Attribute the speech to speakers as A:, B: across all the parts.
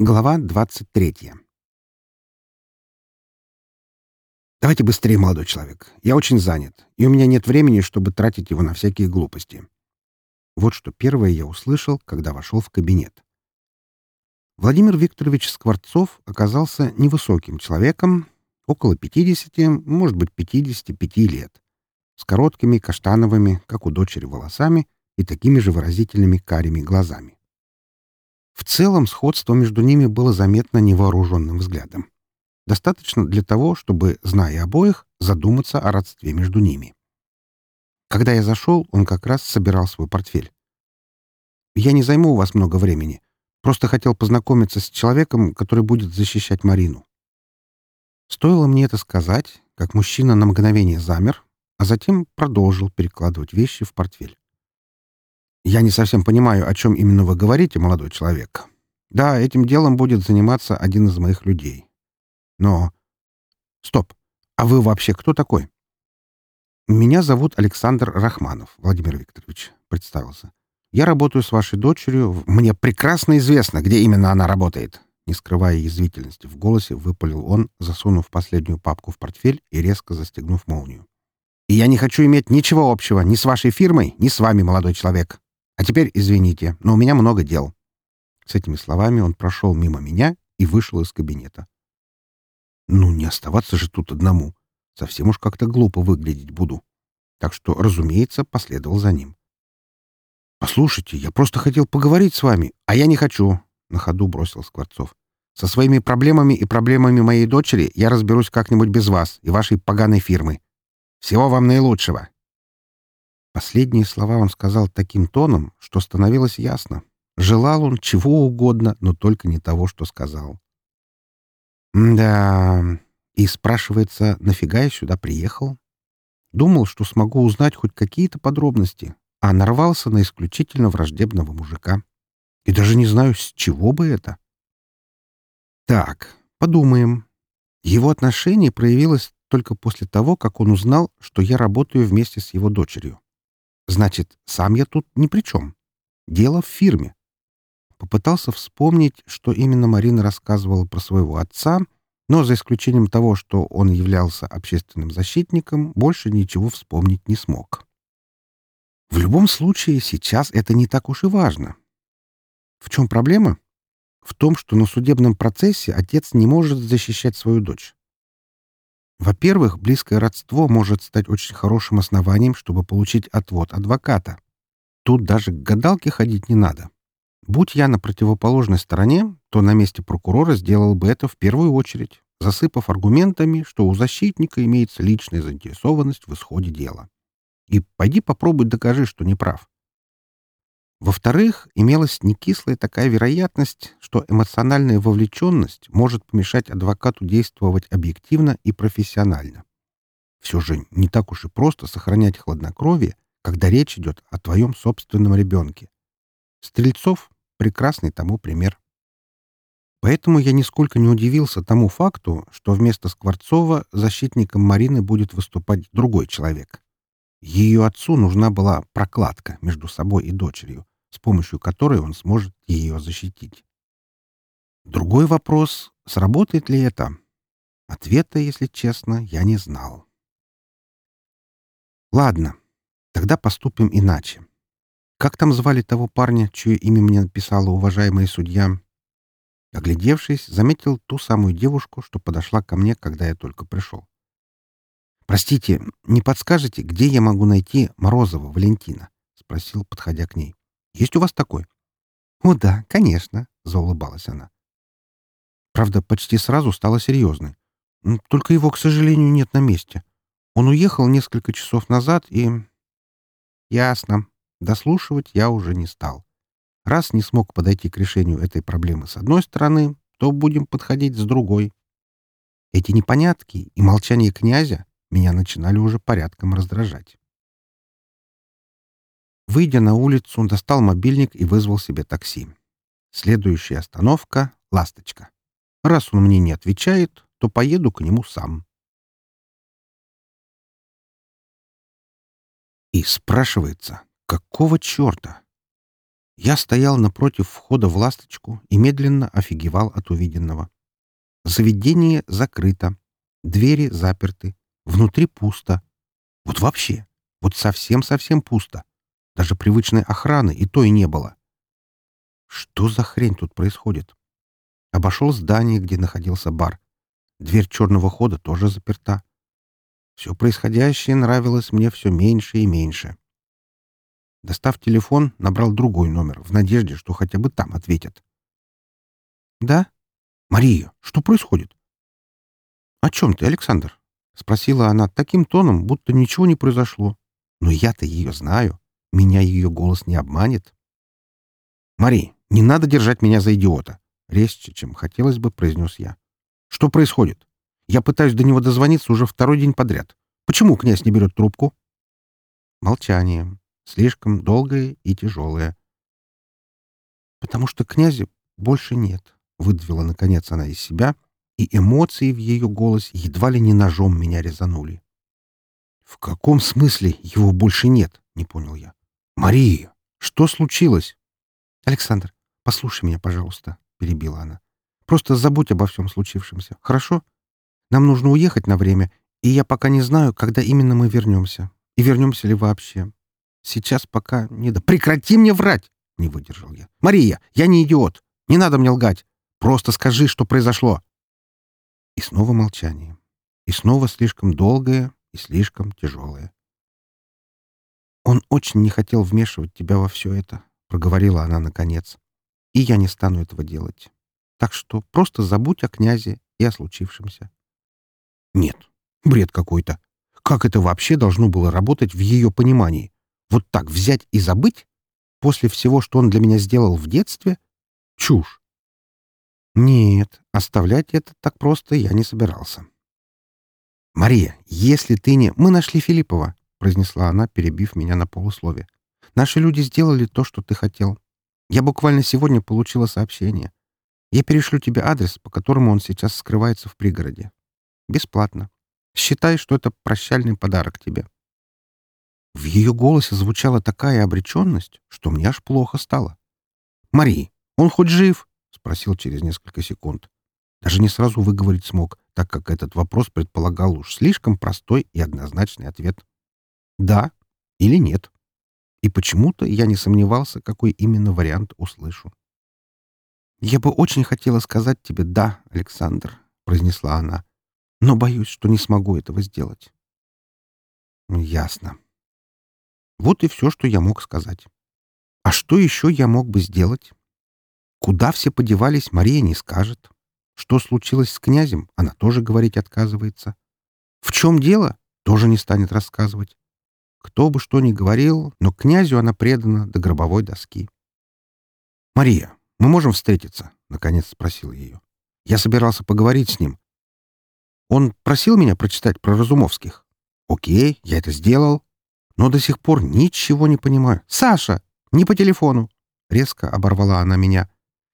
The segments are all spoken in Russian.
A: Глава 23. Давайте быстрее, молодой человек. Я очень занят, и у меня нет времени, чтобы тратить его на всякие глупости. Вот что первое я услышал, когда вошел в кабинет. Владимир Викторович Скворцов оказался невысоким человеком, около 50, может быть, 55 лет, с короткими каштановыми, как у дочери, волосами и такими же выразительными карими глазами. В целом сходство между ними было заметно невооруженным взглядом. Достаточно для того, чтобы, зная обоих, задуматься о родстве между ними. Когда я зашел, он как раз собирал свой портфель. «Я не займу у вас много времени. Просто хотел познакомиться с человеком, который будет защищать Марину». Стоило мне это сказать, как мужчина на мгновение замер, а затем продолжил перекладывать вещи в портфель. Я не совсем понимаю, о чем именно вы говорите, молодой человек. Да, этим делом будет заниматься один из моих людей. Но... Стоп. А вы вообще кто такой? Меня зовут Александр Рахманов, Владимир Викторович, представился. Я работаю с вашей дочерью. Мне прекрасно известно, где именно она работает. Не скрывая язвительности в голосе, выпалил он, засунув последнюю папку в портфель и резко застегнув молнию. «И я не хочу иметь ничего общего ни с вашей фирмой, ни с вами, молодой человек. А теперь извините, но у меня много дел». С этими словами он прошел мимо меня и вышел из кабинета. «Ну, не оставаться же тут одному. Совсем уж как-то глупо выглядеть буду». Так что, разумеется, последовал за ним. «Послушайте, я просто хотел поговорить с вами, а я не хочу», — на ходу бросил Скворцов. «Со своими проблемами и проблемами моей дочери я разберусь как-нибудь без вас и вашей поганой фирмы. Всего вам наилучшего!» Последние слова он сказал таким тоном, что становилось ясно. Желал он чего угодно, но только не того, что сказал. Да, и спрашивается, нафига я сюда приехал? Думал, что смогу узнать хоть какие-то подробности, а нарвался на исключительно враждебного мужика. И даже не знаю, с чего бы это. Так, подумаем. Его отношение проявилось только после того, как он узнал, что я работаю вместе с его дочерью. Значит, сам я тут ни при чем. Дело в фирме. Попытался вспомнить, что именно Марина рассказывала про своего отца, но за исключением того, что он являлся общественным защитником, больше ничего вспомнить не смог. В любом случае, сейчас это не так уж и важно. В чем проблема? В том, что на судебном процессе отец не может защищать свою дочь. Во-первых, близкое родство может стать очень хорошим основанием, чтобы получить отвод адвоката. Тут даже к гадалке ходить не надо. Будь я на противоположной стороне, то на месте прокурора сделал бы это в первую очередь, засыпав аргументами, что у защитника имеется личная заинтересованность в исходе дела. И пойди попробуй докажи, что не прав. Во-вторых, имелась некислая такая вероятность, что эмоциональная вовлеченность может помешать адвокату действовать объективно и профессионально. Все же не так уж и просто сохранять хладнокровие, когда речь идет о твоем собственном ребенке. Стрельцов — прекрасный тому пример. Поэтому я нисколько не удивился тому факту, что вместо Скворцова защитником Марины будет выступать другой человек. Ее отцу нужна была прокладка между собой и дочерью, с помощью которой он сможет ее защитить. Другой вопрос — сработает ли это? Ответа, если честно, я не знал. Ладно, тогда поступим иначе. Как там звали того парня, чье имя мне написала уважаемая судья? Оглядевшись, заметил ту самую девушку, что подошла ко мне, когда я только пришел. «Простите, не подскажете, где я могу найти Морозова Валентина?» — спросил, подходя к ней. Есть у вас такой?» «О, да, конечно», — заулыбалась она. Правда, почти сразу стала серьезной. Только его, к сожалению, нет на месте. Он уехал несколько часов назад и... Ясно. Дослушивать я уже не стал. Раз не смог подойти к решению этой проблемы с одной стороны, то будем подходить с другой. Эти непонятки и молчание князя меня начинали уже порядком раздражать. Выйдя на улицу, достал мобильник и вызвал себе такси. Следующая остановка — «Ласточка». Раз он мне не отвечает, то поеду к нему сам. И спрашивается, какого черта? Я стоял напротив входа в «Ласточку» и медленно офигевал от увиденного. Заведение закрыто, двери заперты, внутри пусто. Вот вообще, вот совсем-совсем пусто. Даже привычной охраны и то и не было. Что за хрень тут происходит? Обошел здание, где находился бар. Дверь черного хода тоже заперта. Все происходящее нравилось мне все меньше и меньше. Достав телефон, набрал другой номер, в надежде, что хотя бы там ответят. «Да? Мария, что происходит?» «О чем ты, Александр?» — спросила она таким тоном, будто ничего не произошло. «Но я-то ее знаю. Меня ее голос не обманет». «Мари, не надо держать меня за идиота!» — резче, чем хотелось бы, произнес я. «Что происходит? Я пытаюсь до него дозвониться уже второй день подряд. Почему князь не берет трубку?» Молчание. Слишком долгое и тяжелое. «Потому что князя больше нет», — выдавила наконец она из себя, и эмоции в ее голосе едва ли не ножом меня резанули. «В каком смысле его больше нет?» — не понял я. «Мария, что случилось?» «Александр, послушай меня, пожалуйста», — перебила она. «Просто забудь обо всем случившемся, хорошо? Нам нужно уехать на время, и я пока не знаю, когда именно мы вернемся. И вернемся ли вообще. Сейчас пока не да... Прекрати мне врать! Не выдержал я. Мария, я не идиот. Не надо мне лгать. Просто скажи, что произошло. И снова молчание. И снова слишком долгое и слишком тяжелое. Он очень не хотел вмешивать тебя во все это, проговорила она наконец. И я не стану этого делать. Так что просто забудь о князе и о случившемся. Нет, бред какой-то. Как это вообще должно было работать в ее понимании? Вот так взять и забыть? После всего, что он для меня сделал в детстве? Чушь. Нет, оставлять это так просто я не собирался. «Мария, если ты не...» «Мы нашли Филиппова», — произнесла она, перебив меня на полуслове. «Наши люди сделали то, что ты хотел. Я буквально сегодня получила сообщение. Я перешлю тебе адрес, по которому он сейчас скрывается в пригороде. Бесплатно. Считай, что это прощальный подарок тебе». В ее голосе звучала такая обреченность, что мне аж плохо стало. «Мари, он хоть жив?» — спросил через несколько секунд. Даже не сразу выговорить смог, так как этот вопрос предполагал уж слишком простой и однозначный ответ. «Да» или «нет». И почему-то я не сомневался, какой именно вариант услышу. «Я бы очень хотела сказать тебе «да», Александр», — произнесла она, «но боюсь, что не смогу этого сделать». «Ясно. Вот и все, что я мог сказать. А что еще я мог бы сделать? Куда все подевались, Мария не скажет. Что случилось с князем, она тоже говорить отказывается. В чем дело, тоже не станет рассказывать. Кто бы что ни говорил, но князю она предана до гробовой доски. «Мария, мы можем встретиться?» — наконец спросил ее. «Я собирался поговорить с ним. Он просил меня прочитать про Разумовских. Окей, я это сделал но до сих пор ничего не понимаю. Саша, не по телефону!» Резко оборвала она меня.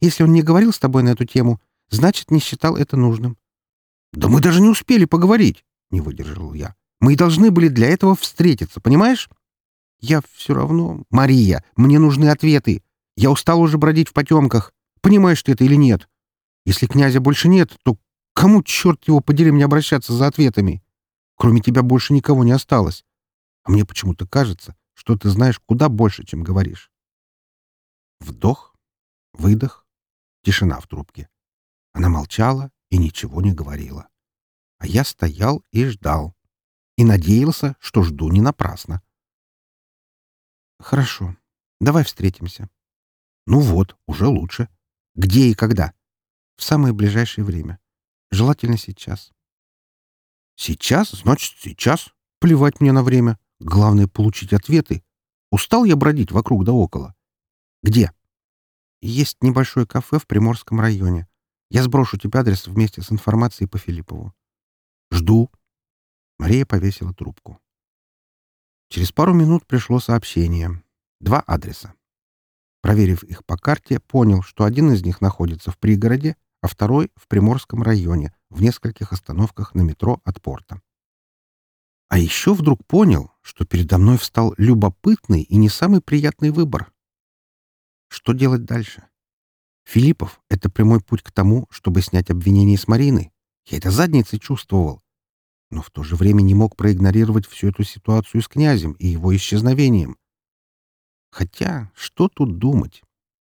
A: «Если он не говорил с тобой на эту тему, значит, не считал это нужным». «Да мы даже не успели поговорить!» — не выдержал я. «Мы и должны были для этого встретиться, понимаешь?» «Я все равно...» «Мария, мне нужны ответы. Я устал уже бродить в потемках. Понимаешь ты это или нет? Если князя больше нет, то кому, черт его подери, мне обращаться за ответами? Кроме тебя больше никого не осталось. А мне почему-то кажется, что ты знаешь куда больше, чем говоришь. Вдох, выдох, тишина в трубке. Она молчала и ничего не говорила. А я стоял и ждал. И надеялся, что жду не напрасно. «Хорошо. Давай встретимся». «Ну вот, уже лучше. Где и когда?» «В самое ближайшее время. Желательно сейчас». «Сейчас? Значит, сейчас. Плевать мне на время. Главное — получить ответы. Устал я бродить вокруг да около. Где? Есть небольшое кафе в Приморском районе. Я сброшу тебе адрес вместе с информацией по Филиппову. Жду. Мария повесила трубку. Через пару минут пришло сообщение. Два адреса. Проверив их по карте, понял, что один из них находится в пригороде, а второй — в Приморском районе, в нескольких остановках на метро от порта. А еще вдруг понял, что передо мной встал любопытный и не самый приятный выбор. Что делать дальше? Филиппов — это прямой путь к тому, чтобы снять обвинение с Марины. Я это задницей чувствовал. Но в то же время не мог проигнорировать всю эту ситуацию с князем и его исчезновением. Хотя, что тут думать?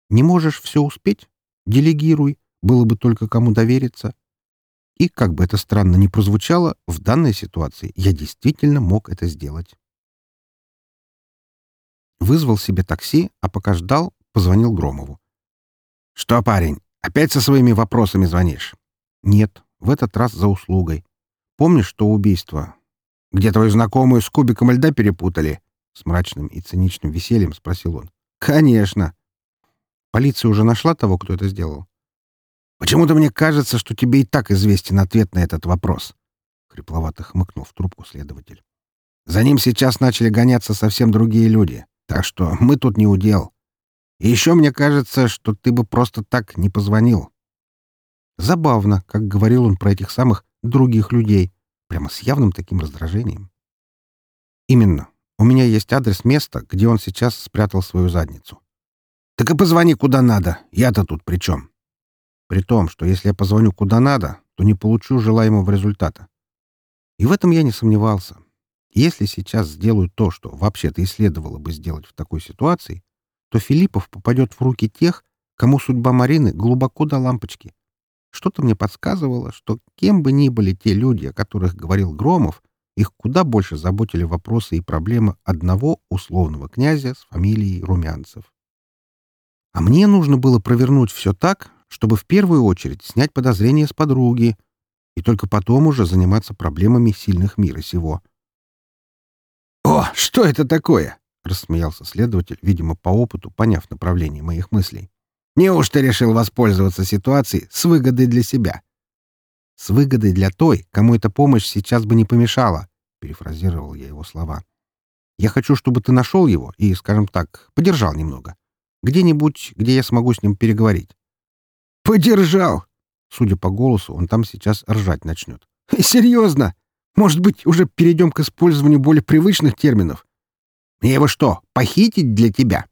A: Не можешь все успеть? Делегируй, было бы только кому довериться. И, как бы это странно ни прозвучало, в данной ситуации я действительно мог это сделать. Вызвал себе такси, а пока ждал, позвонил Громову. «Что, парень, опять со своими вопросами звонишь?» «Нет, в этот раз за услугой. Помнишь, что убийство?» «Где твою знакомую с кубиком льда перепутали?» С мрачным и циничным весельем спросил он. «Конечно!» «Полиция уже нашла того, кто это сделал?» «Почему-то мне кажется, что тебе и так известен ответ на этот вопрос», — хрипловато хмыкнул в трубку следователь. «За ним сейчас начали гоняться совсем другие люди. Так что мы тут не удел. И еще мне кажется, что ты бы просто так не позвонил. Забавно, как говорил он про этих самых других людей, прямо с явным таким раздражением. Именно. У меня есть адрес места, где он сейчас спрятал свою задницу. Так и позвони куда надо. Я-то тут при чем? При том, что если я позвоню куда надо, то не получу желаемого результата. И в этом я не сомневался. Если сейчас сделают то, что вообще-то и следовало бы сделать в такой ситуации, то Филиппов попадет в руки тех, кому судьба Марины глубоко до лампочки. Что-то мне подсказывало, что кем бы ни были те люди, о которых говорил Громов, их куда больше заботили вопросы и проблемы одного условного князя с фамилией Румянцев. А мне нужно было провернуть все так, чтобы в первую очередь снять подозрения с подруги и только потом уже заниматься проблемами сильных мира сего — «О, что это такое?» — рассмеялся следователь, видимо, по опыту, поняв направление моих мыслей. «Неужто решил воспользоваться ситуацией с выгодой для себя?» «С выгодой для той, кому эта помощь сейчас бы не помешала», — перефразировал я его слова. «Я хочу, чтобы ты нашел его и, скажем так, подержал немного. Где-нибудь, где я смогу с ним переговорить». «Подержал!» Судя по голосу, он там сейчас ржать начнет. «Серьезно? Может быть, уже перейдем к использованию более привычных терминов? Мне его что, похитить для тебя?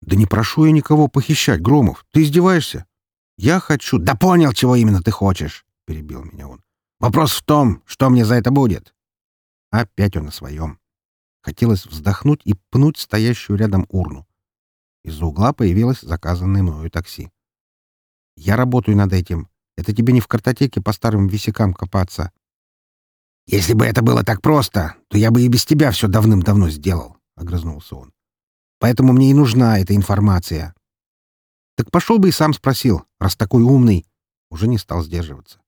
A: Да не прошу я никого похищать, Громов. Ты издеваешься? Я хочу... Да понял, чего именно ты хочешь, перебил меня он. Вопрос в том, что мне за это будет. Опять он на своем. Хотелось вздохнуть и пнуть стоящую рядом урну. Из-за угла появилось заказанное мною такси. «Я работаю над этим. Это тебе не в картотеке по старым висякам копаться. «Если бы это было так просто, то я бы и без тебя все давным-давно сделал», — огрызнулся он. «Поэтому мне и нужна эта информация». «Так пошел бы и сам спросил, раз такой умный». Уже не стал сдерживаться.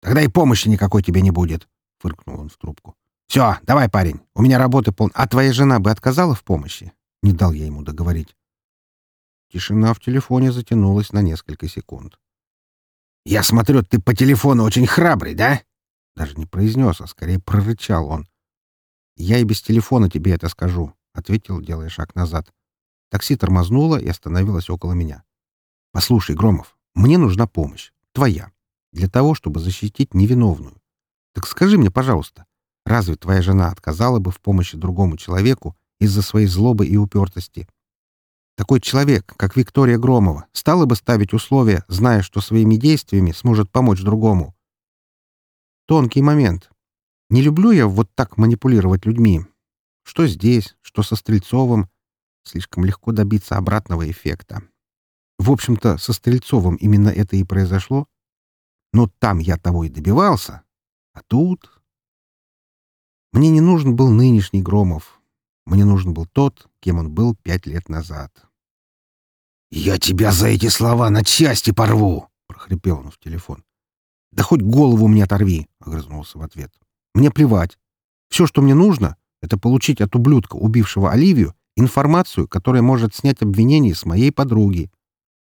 A: «Тогда и помощи никакой тебе не будет», — фыркнул он в трубку. «Все, давай, парень, у меня работы пол... А твоя жена бы отказала в помощи?» Не дал я ему договорить. Тишина в телефоне затянулась на несколько секунд. «Я смотрю, ты по телефону очень храбрый, да?» Даже не произнес, а скорее прорычал он. «Я и без телефона тебе это скажу», — ответил, делая шаг назад. Такси тормознуло и остановилось около меня. «Послушай, Громов, мне нужна помощь. Твоя. Для того, чтобы защитить невиновную. Так скажи мне, пожалуйста, разве твоя жена отказала бы в помощи другому человеку из-за своей злобы и упертости? Такой человек, как Виктория Громова, стала бы ставить условия, зная, что своими действиями сможет помочь другому. Тонкий момент. Не люблю я вот так манипулировать людьми. Что здесь, что со Стрельцовым. Слишком легко добиться обратного эффекта. В общем-то, со Стрельцовым именно это и произошло. Но там я того и добивался. А тут... Мне не нужен был нынешний Громов. Мне нужен был тот, кем он был пять лет назад. «Я тебя за эти слова на части порву!» — прохрипел он в телефон. «Да хоть голову мне оторви!» — огрызнулся в ответ. «Мне плевать. Все, что мне нужно, это получить от ублюдка, убившего Оливию, информацию, которая может снять обвинения с моей подруги.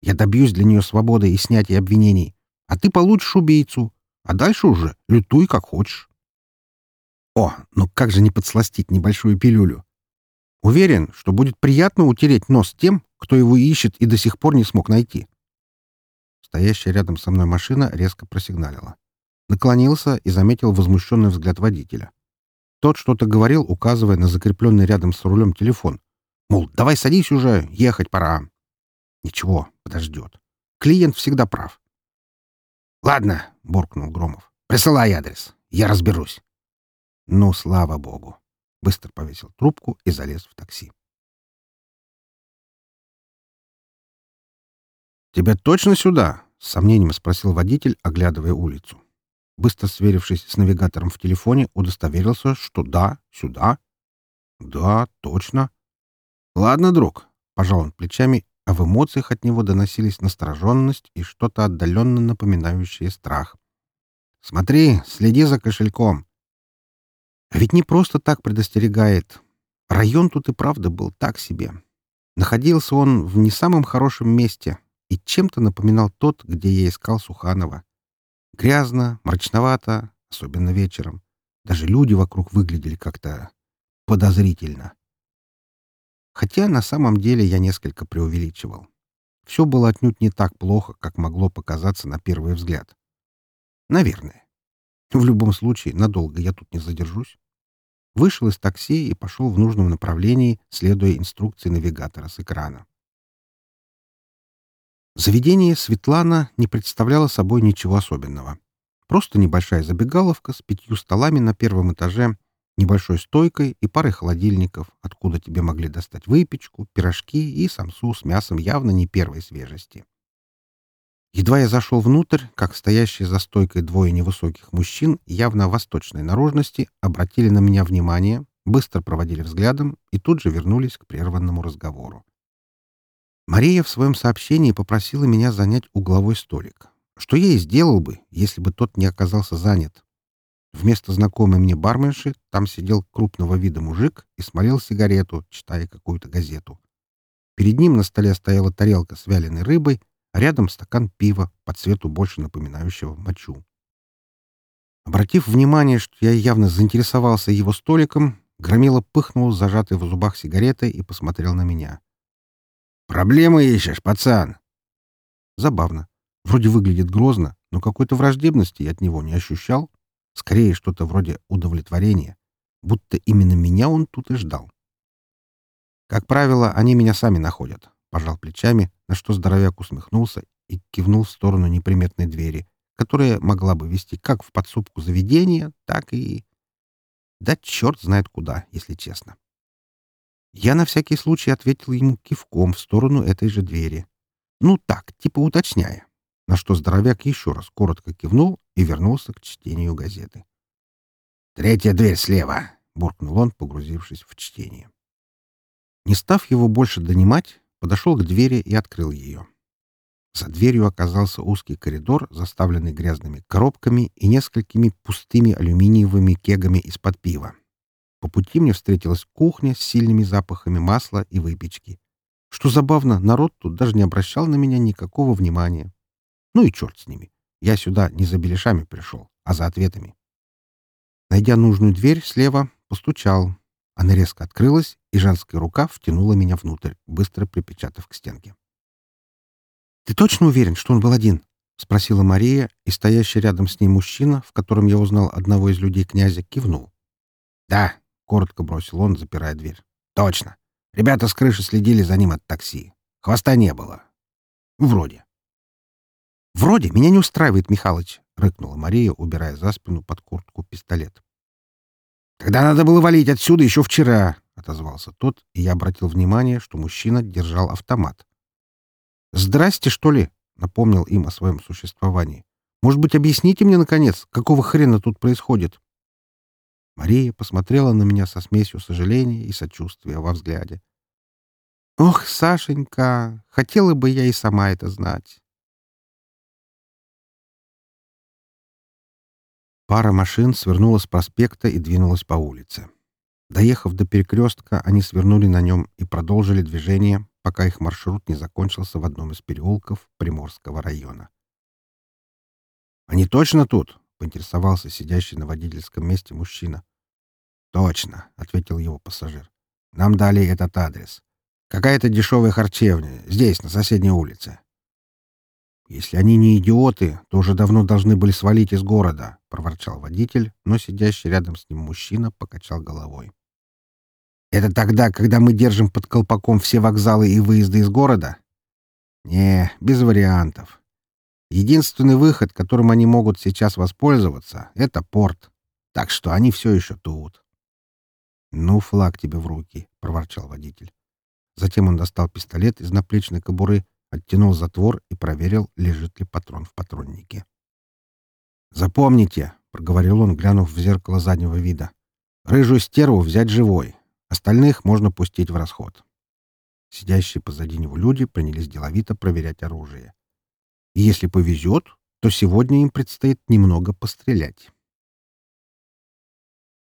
A: Я добьюсь для нее свободы и снятия обвинений, а ты получишь убийцу, а дальше уже лютуй как хочешь». О, ну как же не подсластить небольшую пилюлю? Уверен, что будет приятно утереть нос тем, кто его ищет и до сих пор не смог найти. Стоящая рядом со мной машина резко просигналила. Наклонился и заметил возмущенный взгляд водителя. Тот что-то говорил, указывая на закрепленный рядом с рулем телефон. Мол, давай садись уже, ехать пора. Ничего, подождет. Клиент всегда прав. «Ладно», — буркнул Громов. «Присылай адрес. Я разберусь». «Ну, слава богу!» Быстро повесил трубку и залез в такси. «Тебя точно сюда?» — с сомнением спросил водитель, оглядывая улицу. Быстро сверившись с навигатором в телефоне, удостоверился, что да, сюда. «Да, точно». «Ладно, друг», — пожал он плечами, а в эмоциях от него доносились настороженность и что-то отдаленно напоминающее страх. «Смотри, следи за кошельком. А ведь не просто так предостерегает. Район тут и правда был так себе. Находился он в не самом хорошем месте и чем-то напоминал тот, где я искал Суханова. Грязно, мрачновато, особенно вечером. Даже люди вокруг выглядели как-то подозрительно. Хотя на самом деле я несколько преувеличивал. Все было отнюдь не так плохо, как могло показаться на первый взгляд. Наверное. В любом случае, надолго я тут не задержусь. Вышел из такси и пошел в нужном направлении, следуя инструкции навигатора с экрана. Заведение Светлана не представляло собой ничего особенного. Просто небольшая забегаловка с пятью столами на первом этаже, небольшой стойкой и парой холодильников, откуда тебе могли достать выпечку, пирожки и самсу с мясом явно не первой свежести. Едва я зашел внутрь, как стоящие за стойкой двое невысоких мужчин явно восточной наружности обратили на меня внимание, быстро проводили взглядом и тут же вернулись к прерванному разговору. Мария в своем сообщении попросила меня занять угловой столик, что я и сделал бы, если бы тот не оказался занят. Вместо знакомой мне барменши там сидел крупного вида мужик и смотрел сигарету, читая какую-то газету. Перед ним на столе стояла тарелка с вяленой рыбой, а рядом стакан пива, по цвету больше напоминающего мочу. Обратив внимание, что я явно заинтересовался его столиком, Громила пыхнул зажатой в зубах сигаретой и посмотрел на меня. «Проблемы ищешь, пацан?» Забавно. Вроде выглядит грозно, но какой-то враждебности я от него не ощущал. Скорее, что-то вроде удовлетворения. Будто именно меня он тут и ждал. Как правило, они меня сами находят пожал плечами, на что здоровяк усмехнулся и кивнул в сторону неприметной двери, которая могла бы вести как в подсобку заведения, так и... Да черт знает куда, если честно. Я на всякий случай ответил ему кивком в сторону этой же двери. Ну так, типа уточняя. На что здоровяк еще раз коротко кивнул и вернулся к чтению газеты. «Третья дверь слева!» — буркнул он, погрузившись в чтение. Не став его больше донимать, подошел к двери и открыл ее. За дверью оказался узкий коридор, заставленный грязными коробками и несколькими пустыми алюминиевыми кегами из-под пива. По пути мне встретилась кухня с сильными запахами масла и выпечки. Что забавно, народ тут даже не обращал на меня никакого внимания. Ну и черт с ними. Я сюда не за беляшами пришел, а за ответами. Найдя нужную дверь слева, постучал. Она резко открылась, и женская рука втянула меня внутрь, быстро припечатав к стенке. «Ты точно уверен, что он был один?» — спросила Мария, и стоящий рядом с ней мужчина, в котором я узнал одного из людей князя, кивнул. «Да», — коротко бросил он, запирая дверь. «Точно. Ребята с крыши следили за ним от такси. Хвоста не было. Вроде». «Вроде меня не устраивает, Михалыч», — рыкнула Мария, убирая за спину под куртку пистолет. «Тогда надо было валить отсюда еще вчера», — отозвался тот, и я обратил внимание, что мужчина держал автомат. «Здрасте, что ли?» — напомнил им о своем существовании. «Может быть, объясните мне, наконец, какого хрена тут происходит?» Мария посмотрела на меня со смесью сожаления и сочувствия во взгляде. «Ох, Сашенька, хотела бы я и сама это знать. Пара машин свернула с проспекта и двинулась по улице. Доехав до перекрестка, они свернули на нем и продолжили движение, пока их маршрут не закончился в одном из переулков Приморского района. «Они точно тут?» — поинтересовался сидящий на водительском месте мужчина. «Точно», — ответил его пассажир. «Нам дали этот адрес. Какая-то дешевая харчевня, здесь, на соседней улице. «Если они не идиоты, то уже давно должны были свалить из города», — проворчал водитель, но сидящий рядом с ним мужчина покачал головой. «Это тогда, когда мы держим под колпаком все вокзалы и выезды из города?» Не, без вариантов. Единственный выход, которым они могут сейчас воспользоваться, — это порт. Так что они все еще тут. — Ну, флаг тебе в руки, — проворчал водитель. Затем он достал пистолет из наплечной кобуры, оттянул затвор и проверил, лежит ли патрон в патроннике. «Запомните», — проговорил он, глянув в зеркало заднего вида, — «рыжую стерву взять живой. Остальных можно пустить в расход». Сидящие позади него люди принялись деловито проверять оружие. И если повезет, то сегодня им предстоит немного пострелять.